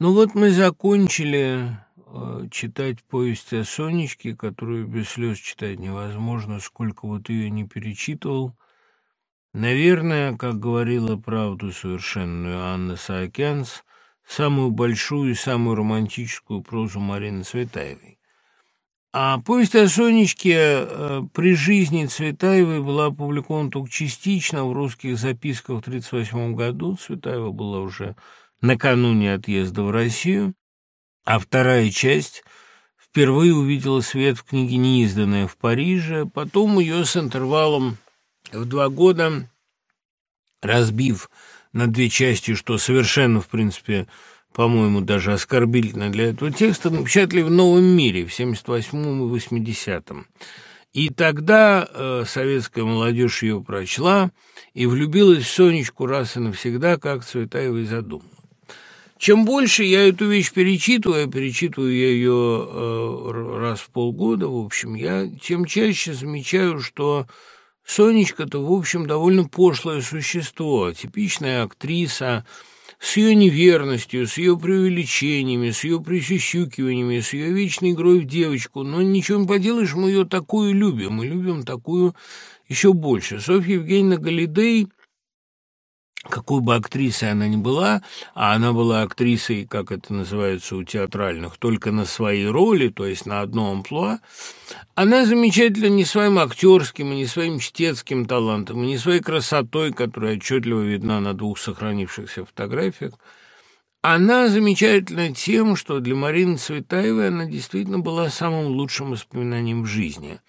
Ну вот мы закончили э, читать повесть о Сонечке, которую без слез читать невозможно, сколько вот ее не перечитывал. Наверное, как говорила правду совершенную Анна Саакянс, самую большую и самую романтическую прозу Марины Цветаевой. А повесть о Сонечке э, при жизни Цветаевой была опубликована только частично в русских записках в 1938 году. Цветаева была уже накануне отъезда в Россию, а вторая часть впервые увидела свет в книге «Неизданная в Париже», потом ее с интервалом в два года, разбив на две части, что совершенно, в принципе, по-моему, даже оскорбительно для этого текста, напечатали в «Новом мире» в 78-м и 80-м. И тогда э, советская молодежь ее прочла и влюбилась в Сонечку раз и навсегда, как Цветаева и задумала. Чем больше я эту вещь перечитываю, перечитываю я ее э, раз в полгода, в общем, я тем чаще замечаю, что Сонечка-то, в общем, довольно пошлое существо, типичная актриса, с ее неверностью, с ее преувеличениями, с ее присюсюкиваниями, с ее вечной игрой в девочку. Но ничего не поделаешь, мы ее такую любим, мы любим такую еще больше. Софья Евгеньевна Галидей какой бы актрисой она ни была, а она была актрисой, как это называется у театральных, только на своей роли, то есть на одном амплуа, она замечательна не своим актерским, и не своим чтецким талантом, не своей красотой, которая отчетливо видна на двух сохранившихся фотографиях, она замечательна тем, что для Марины Цветаевой она действительно была самым лучшим воспоминанием в жизни,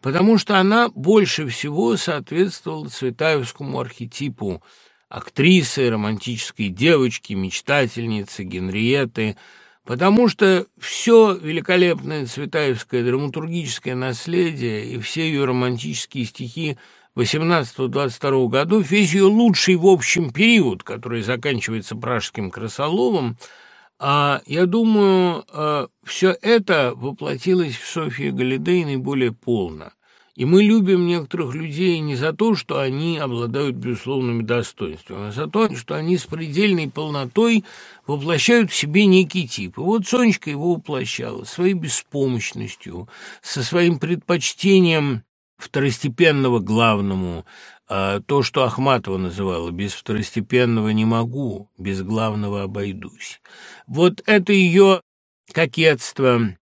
потому что она больше всего соответствовала цветаевскому архетипу – актрисы, романтической девочки, мечтательницы, Генриеты, потому что все великолепное цветаевское драматургическое наследие и все ее романтические стихи 18-22 годов, весь ее лучший в общем период, который заканчивается пражским красоловом, а я думаю, а, все это воплотилось в Софье Галидей наиболее полно. И мы любим некоторых людей не за то, что они обладают безусловными достоинствами, а за то, что они с предельной полнотой воплощают в себе некий тип. И вот Сонечка его воплощала своей беспомощностью, со своим предпочтением второстепенного главному, а то, что Ахматова называла «без второстепенного не могу, без главного обойдусь». Вот это ее кокетство,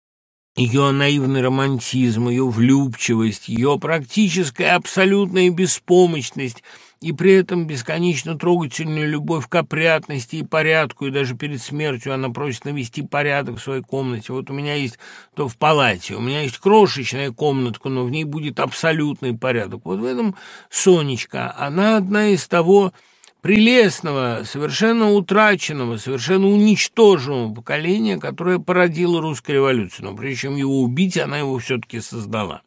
ее наивный романтизм, ее влюбчивость, ее практическая абсолютная беспомощность и при этом бесконечно трогательную любовь к опрятности и порядку, и даже перед смертью она просит навести порядок в своей комнате. Вот у меня есть то в палате, у меня есть крошечная комнатка, но в ней будет абсолютный порядок. Вот в этом Сонечка, она одна из того прелестного, совершенно утраченного, совершенно уничтоженного поколения, которое породило русскую революцию. Но прежде чем его убить, она его все-таки создала.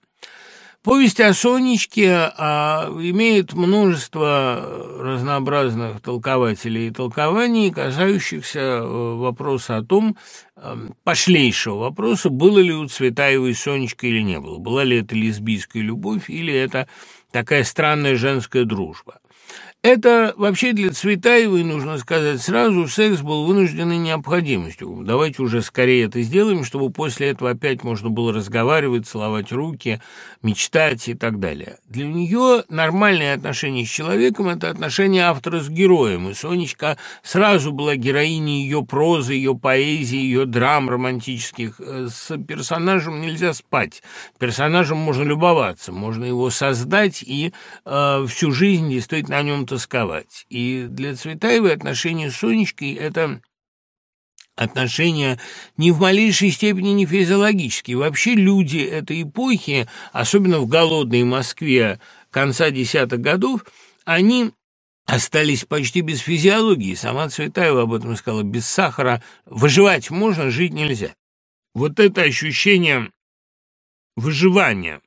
Повесть о Сонечке а, имеет множество разнообразных толкователей и толкований, касающихся э, вопроса о том, э, пошлейшего вопроса, было ли у Цветаевой Сонечка или не было, была ли это лесбийская любовь или это такая странная женская дружба. Это вообще для Цветаевой, нужно сказать сразу, секс был вынужденной необходимостью. Давайте уже скорее это сделаем, чтобы после этого опять можно было разговаривать, целовать руки, мечтать и так далее. Для нее нормальные отношения с человеком – это отношения автора с героем, и Сонечка сразу была героиней ее прозы, ее поэзии, ее драм романтических. С персонажем нельзя спать, персонажем можно любоваться, можно его создать и э, всю жизнь действительно о нем тосковать. И для Цветаевой отношения с Сонечкой – это отношения ни в малейшей степени не физиологические. Вообще люди этой эпохи, особенно в голодной Москве конца десятых годов, они остались почти без физиологии. Сама Цветаева об этом сказала. Без сахара выживать можно, жить нельзя. Вот это ощущение выживания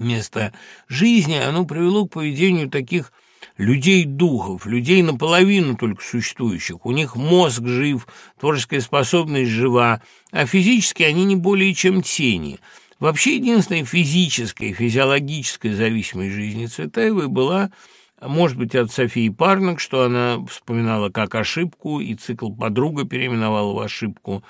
вместо жизни, оно привело к поведению таких людей-духов, людей наполовину только существующих. У них мозг жив, творческая способность жива, а физически они не более чем тени. Вообще единственная физическая, физиологическая зависимость жизни Цветаевой была может быть, от Софии Парнок, что она вспоминала как ошибку, и цикл «Подруга» переименовала в ошибку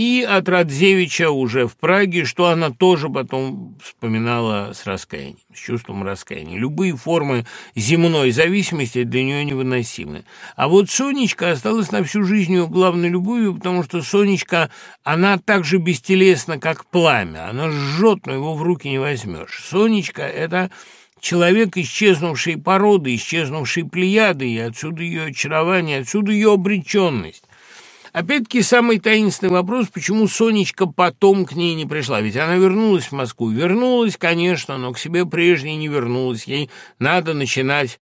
и от Радзевича уже в Праге, что она тоже потом вспоминала с раскаянием, с чувством раскаяния. Любые формы земной зависимости для нее невыносимы. А вот Сонечка осталась на всю жизнь ее главной любовью, потому что Сонечка, она так же бестелесна, как пламя. Она жжет, но его в руки не возьмешь. Сонечка – это человек, исчезнувший породы, исчезнувший плеяды, и отсюда ее очарование, отсюда ее обреченность. Опять-таки, самый таинственный вопрос, почему Сонечка потом к ней не пришла? Ведь она вернулась в Москву. Вернулась, конечно, но к себе прежней не вернулась. Ей надо начинать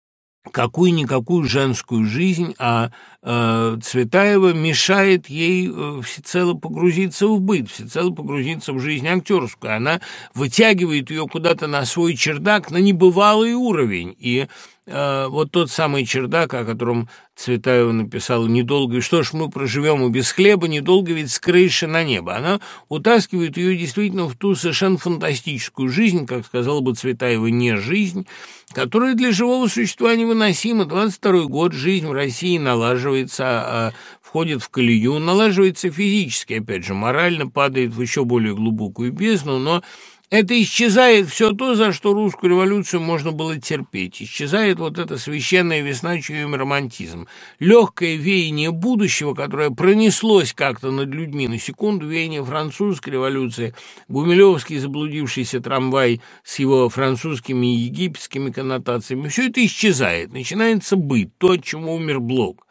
какую-никакую женскую жизнь, а э, Цветаева мешает ей э, всецело погрузиться в быт, всецело погрузиться в жизнь актерскую. Она вытягивает ее куда-то на свой чердак, на небывалый уровень. И вот тот самый чердак, о котором Цветаева написала недолго, и что ж мы проживем и без хлеба, недолго ведь с крыши на небо. Она утаскивает ее действительно в ту совершенно фантастическую жизнь, как сказала бы Цветаева, не жизнь, которая для живого существа невыносима. 22 год, жизнь в России налаживается, а входит в колею, налаживается физически, опять же, морально падает в еще более глубокую бездну, но это исчезает все то, за что русскую революцию можно было терпеть. Исчезает вот эта священная весна, чьим романтизм. Легкое веяние будущего, которое пронеслось как-то над людьми. На секунду веяние французской революции. Гумилевский заблудившийся трамвай с его французскими и египетскими коннотациями. Все это исчезает. Начинается быт, то, от чего умер Блок.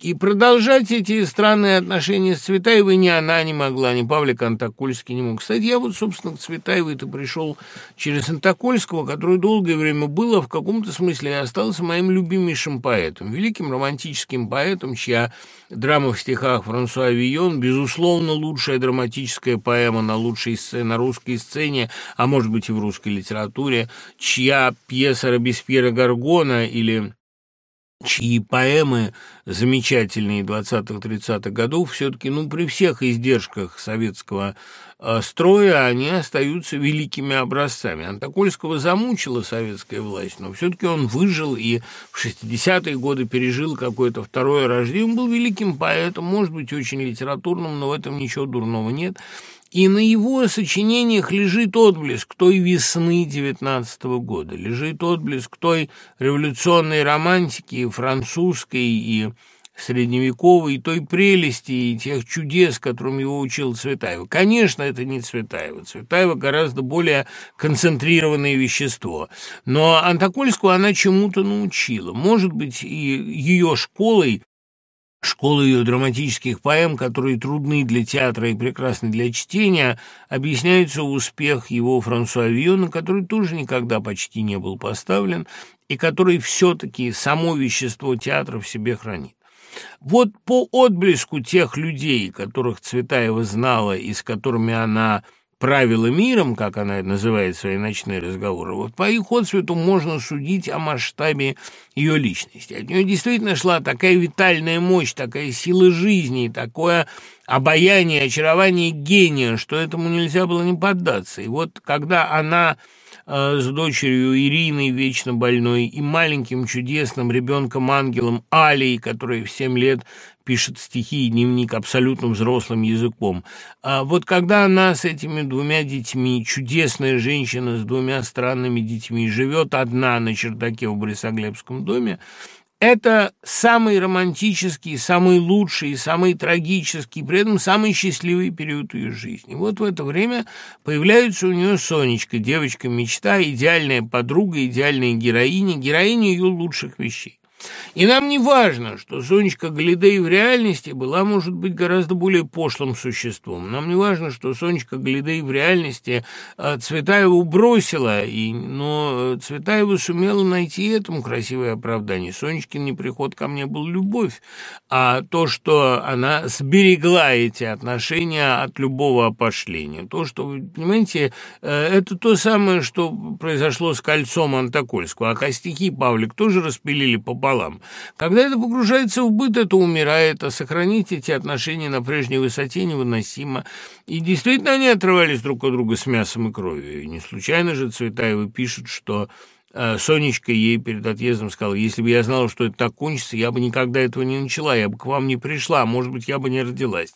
И продолжать эти странные отношения с Цветаевой ни она не могла, ни Павлик Антокольский не мог. Кстати, я вот, собственно, к Цветаевой-то пришел через Антокольского, который долгое время был, а в каком-то смысле и остался моим любимейшим поэтом, великим романтическим поэтом, чья драма в стихах Франсуа Вийон, безусловно, лучшая драматическая поэма на лучшей сцене, на русской сцене, а может быть и в русской литературе, чья пьеса Робеспьера Гаргона или чьи поэмы замечательные 20-30-х годов все-таки, ну, при всех издержках советского э, строя, они остаются великими образцами. Антокольского замучила советская власть, но все-таки он выжил и в 60-е годы пережил какое-то второе рождение. Он был великим поэтом, может быть, очень литературным, но в этом ничего дурного нет и на его сочинениях лежит отблеск той весны девятнадцатого года, лежит отблеск той революционной романтики французской и средневековой, той прелести и тех чудес, которым его учил Цветаева. Конечно, это не Цветаева. Цветаева гораздо более концентрированное вещество. Но Антокольскую она чему-то научила. Может быть, и ее школой Школа ее драматических поэм, которые трудны для театра и прекрасны для чтения, объясняется успех его Франсуа Виона, который тоже никогда почти не был поставлен и который все-таки само вещество театра в себе хранит. Вот по отблеску тех людей, которых Цветаева знала и с которыми она правила миром, как она называет свои ночные разговоры, вот по их отцвету можно судить о масштабе ее личности. От нее действительно шла такая витальная мощь, такая сила жизни, такое обаяние, очарование гения, что этому нельзя было не поддаться. И вот когда она э, с дочерью Ириной, вечно больной, и маленьким чудесным ребенком-ангелом Алей, который в семь лет пишет стихи и дневник абсолютно взрослым языком. А вот когда она с этими двумя детьми, чудесная женщина с двумя странными детьми, живет одна на чердаке в Борисоглебском доме, это самый романтический, самый лучший, самый трагический, при этом самый счастливый период ее жизни. Вот в это время появляется у нее Сонечка, девочка-мечта, идеальная подруга, идеальная героиня, героиня ее лучших вещей. И нам не важно, что Сонечка Галидей в реальности была, может быть, гораздо более пошлым существом. Нам не важно, что Сонечка Галидей в реальности э, Цветаеву бросила, и, но Цветаева сумела найти этому красивое оправдание. Сонечкин не приход ко мне был любовь, а то, что она сберегла эти отношения от любого опошления. То, что, вы понимаете, э, это то самое, что произошло с кольцом Антокольского. А костяки Павлик тоже распилили пополам пополам. Когда это погружается в быт, это умирает, а сохранить эти отношения на прежней высоте невыносимо. И действительно они отрывались друг от друга с мясом и кровью. И не случайно же Цветаева пишет, что Сонечка ей перед отъездом сказала, если бы я знала, что это так кончится, я бы никогда этого не начала, я бы к вам не пришла, может быть, я бы не родилась.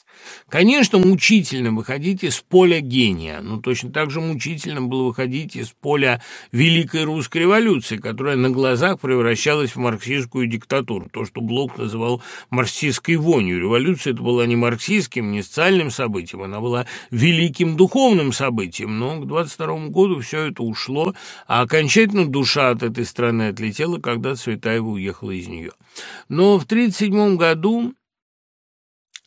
Конечно, мучительно выходить из поля гения, но точно так же мучительно было выходить из поля Великой Русской революции, которая на глазах превращалась в марксистскую диктатуру, то, что Блок называл марксистской вонью. Революция это была не марксистским, не социальным событием, она была великим духовным событием, но к 22 году все это ушло, а окончательно душа душа от этой страны отлетела, когда Цветаева уехала из нее. Но в 1937 году,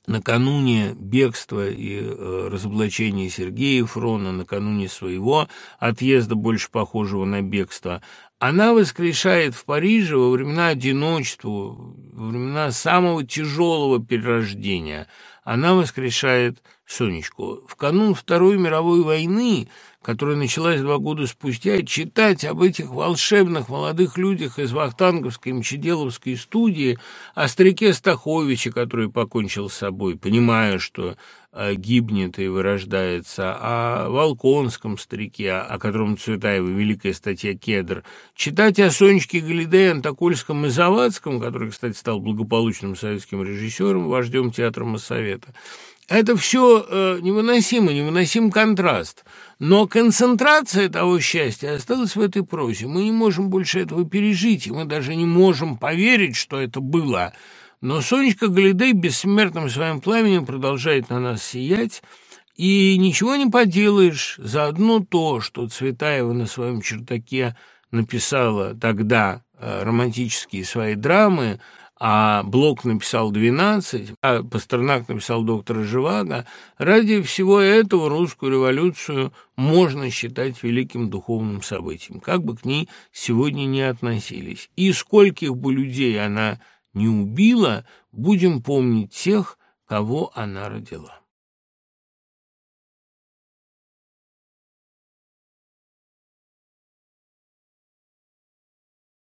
накануне бегства и э, разоблачения Сергея Фрона, накануне своего отъезда, больше похожего на бегство, она воскрешает в Париже во времена одиночества, во времена самого тяжелого перерождения, она воскрешает Сонечку. В канун Второй мировой войны которая началась два года спустя, читать об этих волшебных молодых людях из Вахтанговской Мчеделовской студии, о старике Стаховиче, который покончил с собой, понимая, что э, гибнет и вырождается, о Волконском старике, о котором Цветаева великая статья «Кедр», читать о Сонечке Галидее, Антокольском и Завадском, который, кстати, стал благополучным советским режиссером, вождем театра Моссовета. Это все э, невыносимо, невыносим контраст. Но концентрация того счастья осталась в этой прозе. Мы не можем больше этого пережить, и мы даже не можем поверить, что это было. Но Сонечка Галидей бессмертным своим пламенем продолжает на нас сиять, и ничего не поделаешь. за одно то, что Цветаева на своем чертаке написала тогда э, романтические свои драмы, а Блок написал 12, а Пастернак написал доктора Живаго, ради всего этого русскую революцию можно считать великим духовным событием, как бы к ней сегодня не относились. И скольких бы людей она не убила, будем помнить тех, кого она родила.